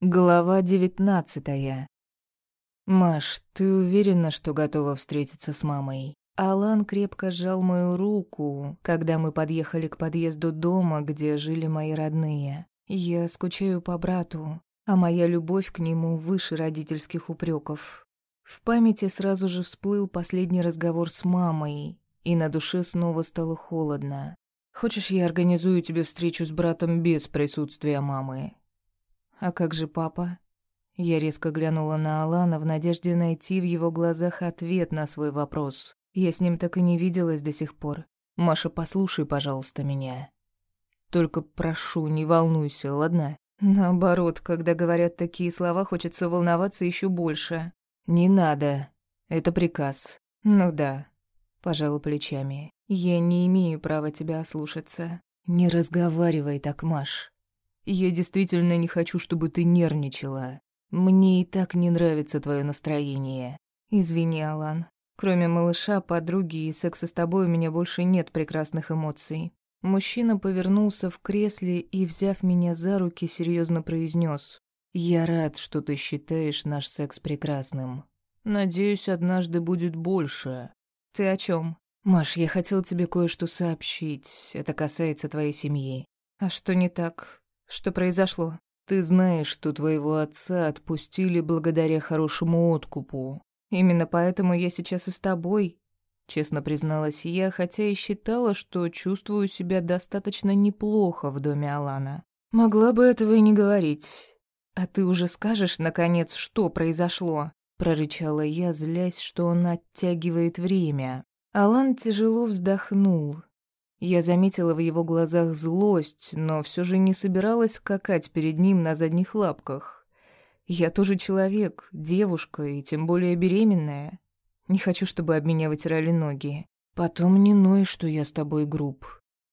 Глава девятнадцатая. «Маш, ты уверена, что готова встретиться с мамой?» Алан крепко сжал мою руку, когда мы подъехали к подъезду дома, где жили мои родные. Я скучаю по брату, а моя любовь к нему выше родительских упреков. В памяти сразу же всплыл последний разговор с мамой, и на душе снова стало холодно. «Хочешь, я организую тебе встречу с братом без присутствия мамы?» «А как же папа?» Я резко глянула на Алана в надежде найти в его глазах ответ на свой вопрос. Я с ним так и не виделась до сих пор. «Маша, послушай, пожалуйста, меня. Только прошу, не волнуйся, ладно?» Наоборот, когда говорят такие слова, хочется волноваться еще больше. «Не надо. Это приказ». «Ну да», — пожала плечами. «Я не имею права тебя ослушаться. Не разговаривай так, Маш. Я действительно не хочу, чтобы ты нервничала. Мне и так не нравится твое настроение. Извини, Алан. Кроме малыша, подруги и секса с тобой у меня больше нет прекрасных эмоций. Мужчина повернулся в кресле и, взяв меня за руки, серьезно произнес: «Я рад, что ты считаешь наш секс прекрасным. Надеюсь, однажды будет больше». «Ты о чем? «Маш, я хотел тебе кое-что сообщить. Это касается твоей семьи». «А что не так? Что произошло? Ты знаешь, что твоего отца отпустили благодаря хорошему откупу. Именно поэтому я сейчас и с тобой, честно призналась я, хотя и считала, что чувствую себя достаточно неплохо в доме Алана. Могла бы этого и не говорить. А ты уже скажешь наконец, что произошло? прорычала я, злясь, что он оттягивает время. Алан тяжело вздохнул, я заметила в его глазах злость, но все же не собиралась скакать перед ним на задних лапках. Я тоже человек, девушка и тем более беременная. Не хочу, чтобы об меня вытирали ноги. Потом не ной, что я с тобой груб.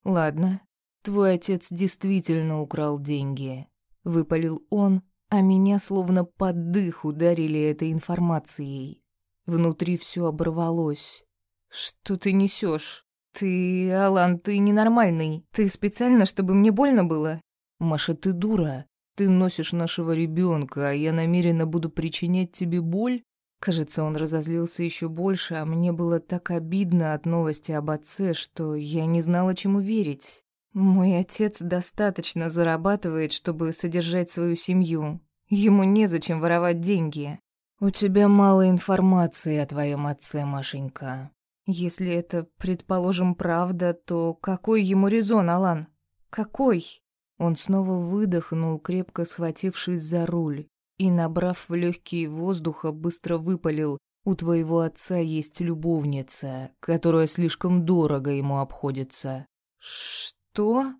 Ладно, твой отец действительно украл деньги. Выпалил он, а меня словно под дых ударили этой информацией. Внутри все оборвалось. Что ты несешь? «Ты, Алан, ты ненормальный. Ты специально, чтобы мне больно было?» «Маша, ты дура. Ты носишь нашего ребенка, а я намеренно буду причинять тебе боль?» Кажется, он разозлился еще больше, а мне было так обидно от новости об отце, что я не знала, чему верить. Мой отец достаточно зарабатывает, чтобы содержать свою семью. Ему незачем воровать деньги. У тебя мало информации о твоем отце, Машенька. Если это, предположим, правда, то какой ему резон, Алан? Какой? Он снова выдохнул, крепко схватившись за руль, и, набрав в легкие воздуха, быстро выпалил. «У твоего отца есть любовница, которая слишком дорого ему обходится». «Что?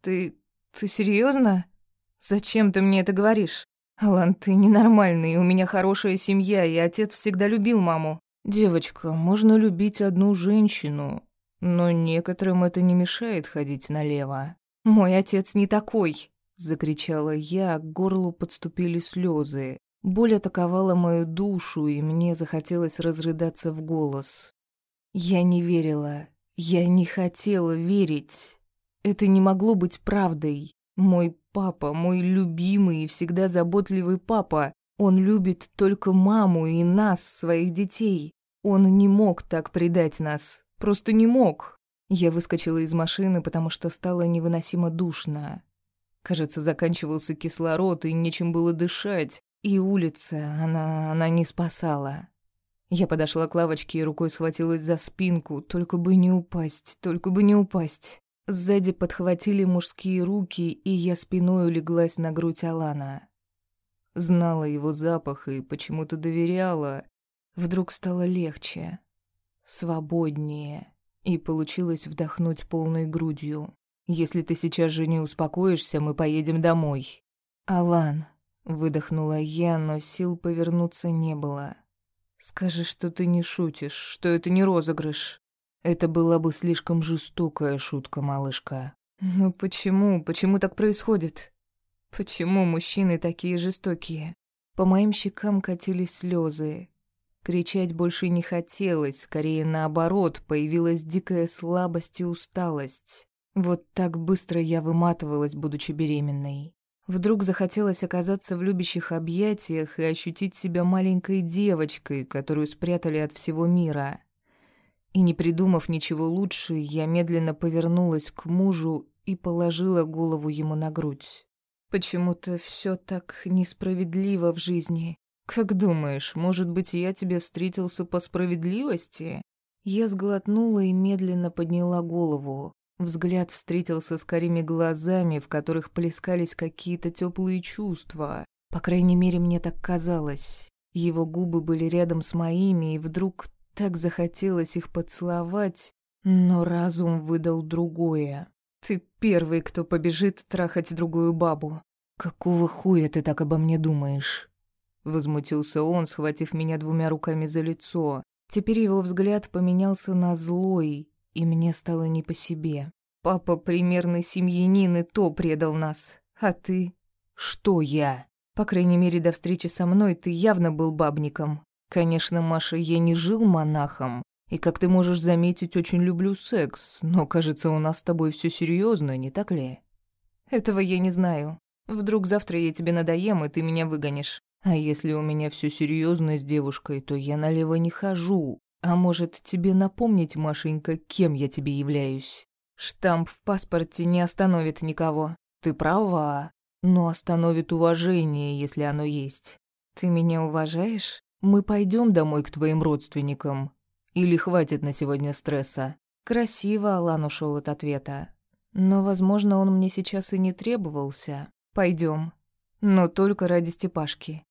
Ты... ты серьезно? Зачем ты мне это говоришь? Алан, ты ненормальный, у меня хорошая семья, и отец всегда любил маму. «Девочка, можно любить одну женщину, но некоторым это не мешает ходить налево». «Мой отец не такой!» — закричала я, к горлу подступили слезы. Боль атаковала мою душу, и мне захотелось разрыдаться в голос. Я не верила, я не хотела верить. Это не могло быть правдой. Мой папа, мой любимый и всегда заботливый папа, он любит только маму и нас, своих детей. Он не мог так предать нас. Просто не мог. Я выскочила из машины, потому что стало невыносимо душно. Кажется, заканчивался кислород, и нечем было дышать. И улица, она, она не спасала. Я подошла к лавочке и рукой схватилась за спинку, только бы не упасть, только бы не упасть. Сзади подхватили мужские руки, и я спиной улеглась на грудь Алана. Знала его запах и почему-то доверяла. Вдруг стало легче, свободнее, и получилось вдохнуть полной грудью. «Если ты сейчас же не успокоишься, мы поедем домой». «Алан», — выдохнула я, но сил повернуться не было. «Скажи, что ты не шутишь, что это не розыгрыш». Это была бы слишком жестокая шутка, малышка. «Но почему? Почему так происходит?» Почему мужчины такие жестокие? По моим щекам катились слезы. Кричать больше не хотелось, скорее наоборот, появилась дикая слабость и усталость. Вот так быстро я выматывалась, будучи беременной. Вдруг захотелось оказаться в любящих объятиях и ощутить себя маленькой девочкой, которую спрятали от всего мира. И не придумав ничего лучше, я медленно повернулась к мужу и положила голову ему на грудь. Почему-то все так несправедливо в жизни. Как думаешь, может быть, я тебе встретился по справедливости? Я сглотнула и медленно подняла голову. Взгляд встретился с карими глазами, в которых плескались какие-то теплые чувства. По крайней мере, мне так казалось. Его губы были рядом с моими, и вдруг так захотелось их поцеловать, но разум выдал другое. Ты первый, кто побежит трахать другую бабу. Какого хуя ты так обо мне думаешь? Возмутился он, схватив меня двумя руками за лицо. Теперь его взгляд поменялся на злой, и мне стало не по себе. Папа примерный семьянин и то предал нас. А ты? Что я? По крайней мере, до встречи со мной ты явно был бабником. Конечно, Маша, я не жил монахом, и, как ты можешь заметить, очень люблю секс, но, кажется, у нас с тобой все серьезно, не так ли? Этого я не знаю. Вдруг завтра я тебе надоем, и ты меня выгонишь. А если у меня все серьезно с девушкой, то я налево не хожу. А может, тебе напомнить, Машенька, кем я тебе являюсь? Штамп в паспорте не остановит никого. Ты права, но остановит уважение, если оно есть. Ты меня уважаешь? Мы пойдем домой к твоим родственникам. Или хватит на сегодня стресса? Красиво Алан ушел от ответа. Но, возможно, он мне сейчас и не требовался. Пойдем. Но только ради Степашки.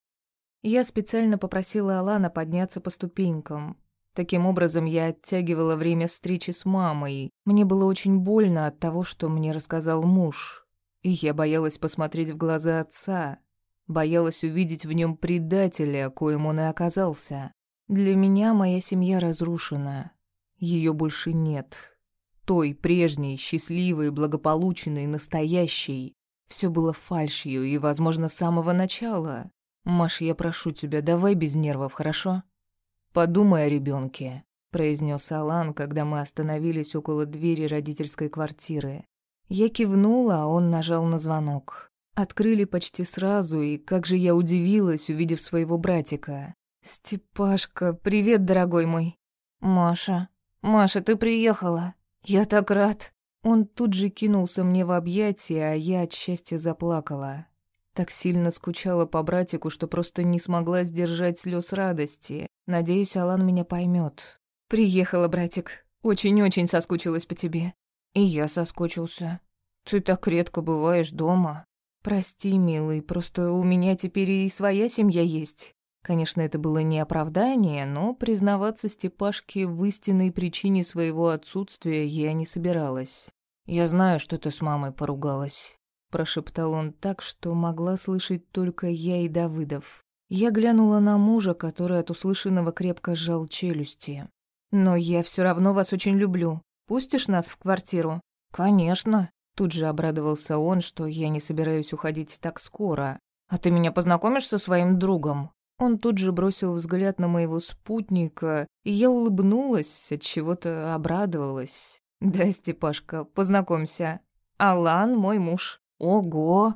Я специально попросила Алана подняться по ступенькам, Таким образом, я оттягивала время встречи с мамой. Мне было очень больно от того, что мне рассказал муж. И я боялась посмотреть в глаза отца. Боялась увидеть в нем предателя, коим он и оказался. Для меня моя семья разрушена. Ее больше нет. Той, прежней, счастливой, благополучной, настоящей. Все было фальшью и, возможно, с самого начала. Маш, я прошу тебя, давай без нервов, хорошо? «Подумай о ребенке», — произнес Алан, когда мы остановились около двери родительской квартиры. Я кивнула, а он нажал на звонок. Открыли почти сразу, и как же я удивилась, увидев своего братика. «Степашка, привет, дорогой мой!» «Маша, Маша, ты приехала! Я так рад!» Он тут же кинулся мне в объятия, а я от счастья заплакала. Так сильно скучала по братику, что просто не смогла сдержать слез радости. Надеюсь, Алан меня поймет. «Приехала, братик. Очень-очень соскучилась по тебе». «И я соскучился. Ты так редко бываешь дома». «Прости, милый, просто у меня теперь и своя семья есть». Конечно, это было не оправдание, но признаваться Степашке в истинной причине своего отсутствия я не собиралась. «Я знаю, что ты с мамой поругалась прошептал он так, что могла слышать только я и Давыдов. Я глянула на мужа, который от услышанного крепко сжал челюсти. «Но я все равно вас очень люблю. Пустишь нас в квартиру?» «Конечно». Тут же обрадовался он, что я не собираюсь уходить так скоро. «А ты меня познакомишь со своим другом?» Он тут же бросил взгляд на моего спутника, и я улыбнулась, от чего-то обрадовалась. «Да, Степашка, познакомься. Алан мой муж». «Ого!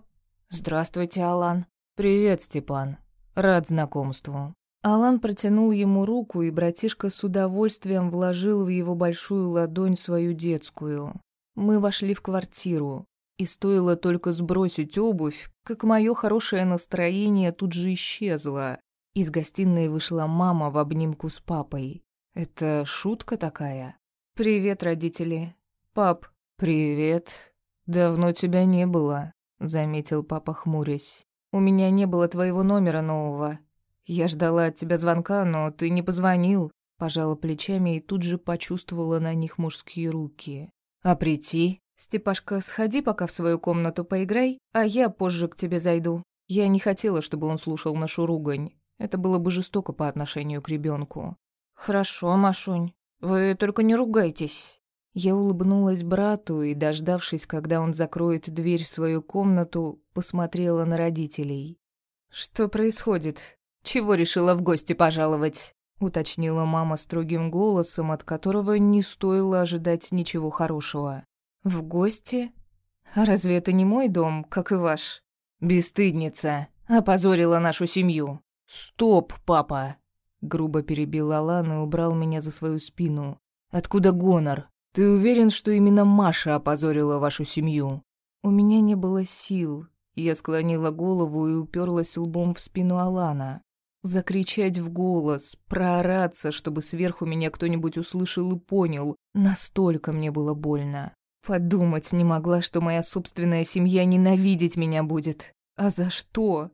Здравствуйте, Алан». «Привет, Степан. Рад знакомству». Алан протянул ему руку, и братишка с удовольствием вложил в его большую ладонь свою детскую. Мы вошли в квартиру, и стоило только сбросить обувь, как мое хорошее настроение тут же исчезло. Из гостиной вышла мама в обнимку с папой. Это шутка такая? «Привет, родители. Пап, привет. «Давно тебя не было», — заметил папа, хмурясь. «У меня не было твоего номера нового. Я ждала от тебя звонка, но ты не позвонил». Пожала плечами и тут же почувствовала на них мужские руки. «А прийти?» «Степашка, сходи пока в свою комнату поиграй, а я позже к тебе зайду». Я не хотела, чтобы он слушал нашу ругань. Это было бы жестоко по отношению к ребенку. «Хорошо, Машунь. Вы только не ругайтесь». Я улыбнулась брату и, дождавшись, когда он закроет дверь в свою комнату, посмотрела на родителей. «Что происходит? Чего решила в гости пожаловать?» — уточнила мама строгим голосом, от которого не стоило ожидать ничего хорошего. «В гости? А разве это не мой дом, как и ваш?» Бесстыдница. Опозорила нашу семью. Стоп, папа. Грубо перебил Алан и убрал меня за свою спину. Откуда гонор? Ты уверен, что именно Маша опозорила вашу семью? У меня не было сил. Я склонила голову и уперлась лбом в спину Алана. Закричать в голос, проораться, чтобы сверху меня кто-нибудь услышал и понял. Настолько мне было больно. Подумать не могла, что моя собственная семья ненавидеть меня будет. А за что?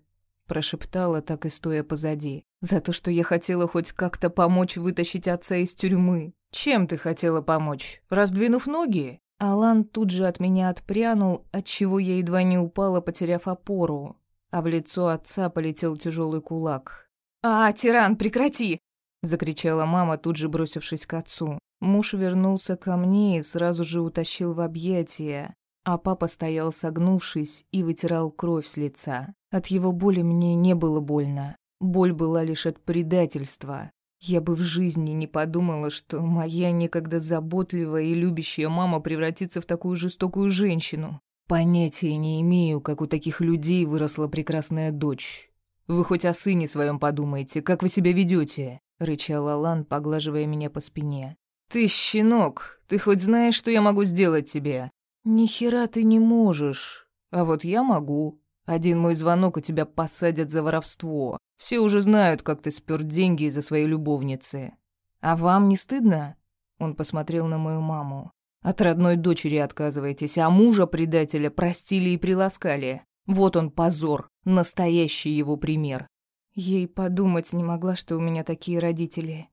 Прошептала, так и стоя позади. За то, что я хотела хоть как-то помочь вытащить отца из тюрьмы. Чем ты хотела помочь? Раздвинув ноги? Алан тут же от меня отпрянул, отчего я едва не упала, потеряв опору. А в лицо отца полетел тяжелый кулак. «А, тиран, прекрати!» — закричала мама, тут же бросившись к отцу. Муж вернулся ко мне и сразу же утащил в объятия, а папа стоял согнувшись и вытирал кровь с лица. От его боли мне не было больно. Боль была лишь от предательства. Я бы в жизни не подумала, что моя некогда заботливая и любящая мама превратится в такую жестокую женщину. Понятия не имею, как у таких людей выросла прекрасная дочь. Вы хоть о сыне своем подумайте, как вы себя ведете, рычал Алан, поглаживая меня по спине. Ты щенок, ты хоть знаешь, что я могу сделать тебе? Ни хера ты не можешь. А вот я могу. Один мой звонок и тебя посадят за воровство. Все уже знают, как ты спер деньги из-за своей любовницы. А вам не стыдно? Он посмотрел на мою маму. От родной дочери отказываетесь, а мужа-предателя простили и приласкали. Вот он позор, настоящий его пример. Ей подумать не могла, что у меня такие родители.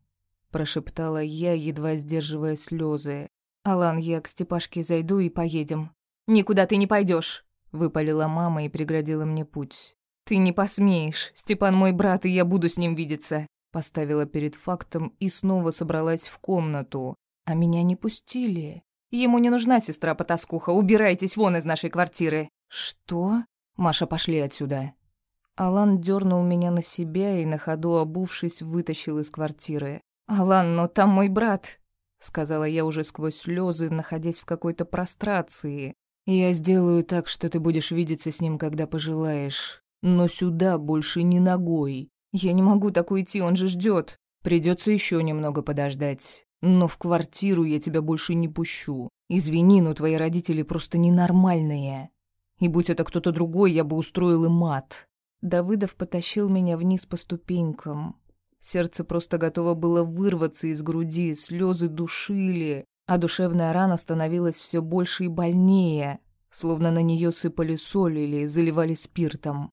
Прошептала я, едва сдерживая слезы. «Алан, я к Степашке зайду и поедем». «Никуда ты не пойдешь, выпалила мама и преградила мне путь. «Ты не посмеешь. Степан мой брат, и я буду с ним видеться». Поставила перед фактом и снова собралась в комнату. А меня не пустили. Ему не нужна сестра-потаскуха. Убирайтесь вон из нашей квартиры. Что? Маша, пошли отсюда. Алан дернул меня на себя и на ходу обувшись вытащил из квартиры. «Алан, но там мой брат», — сказала я уже сквозь слезы, находясь в какой-то прострации. «Я сделаю так, что ты будешь видеться с ним, когда пожелаешь. Но сюда больше не ногой. Я не могу так уйти, он же ждет. Придется еще немного подождать. Но в квартиру я тебя больше не пущу. Извини, но твои родители просто ненормальные. И будь это кто-то другой, я бы устроил им ад. Давыдов потащил меня вниз по ступенькам. Сердце просто готово было вырваться из груди, слезы душили, а душевная рана становилась все больше и больнее, словно на нее сыпали соль или заливали спиртом.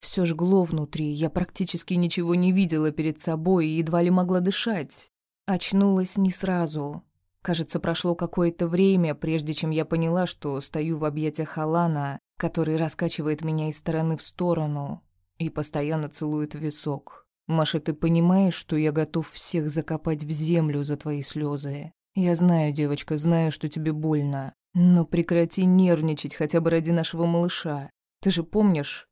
Все жгло внутри, я практически ничего не видела перед собой и едва ли могла дышать. Очнулась не сразу. Кажется, прошло какое-то время, прежде чем я поняла, что стою в объятиях Алана, который раскачивает меня из стороны в сторону и постоянно целует висок. «Маша, ты понимаешь, что я готов всех закопать в землю за твои слезы? Я знаю, девочка, знаю, что тебе больно. Но прекрати нервничать хотя бы ради нашего малыша. Ты же помнишь?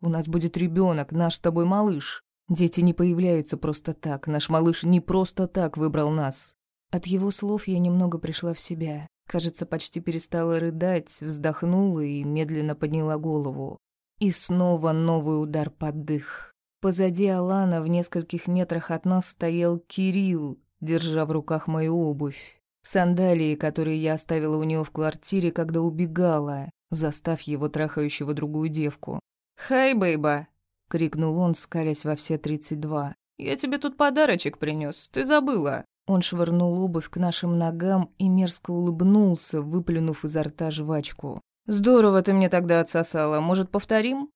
У нас будет ребенок, наш с тобой малыш. Дети не появляются просто так. Наш малыш не просто так выбрал нас. От его слов я немного пришла в себя. Кажется, почти перестала рыдать, вздохнула и медленно подняла голову. И снова новый удар под дых. Позади Алана в нескольких метрах от нас стоял Кирилл, держа в руках мою обувь. Сандалии, которые я оставила у него в квартире, когда убегала, застав его трахающего другую девку. «Хай, бейба!» — крикнул он, скалясь во все тридцать два. «Я тебе тут подарочек принес, ты забыла!» Он швырнул обувь к нашим ногам и мерзко улыбнулся, выплюнув изо рта жвачку. «Здорово ты мне тогда отсосала. Может, повторим?»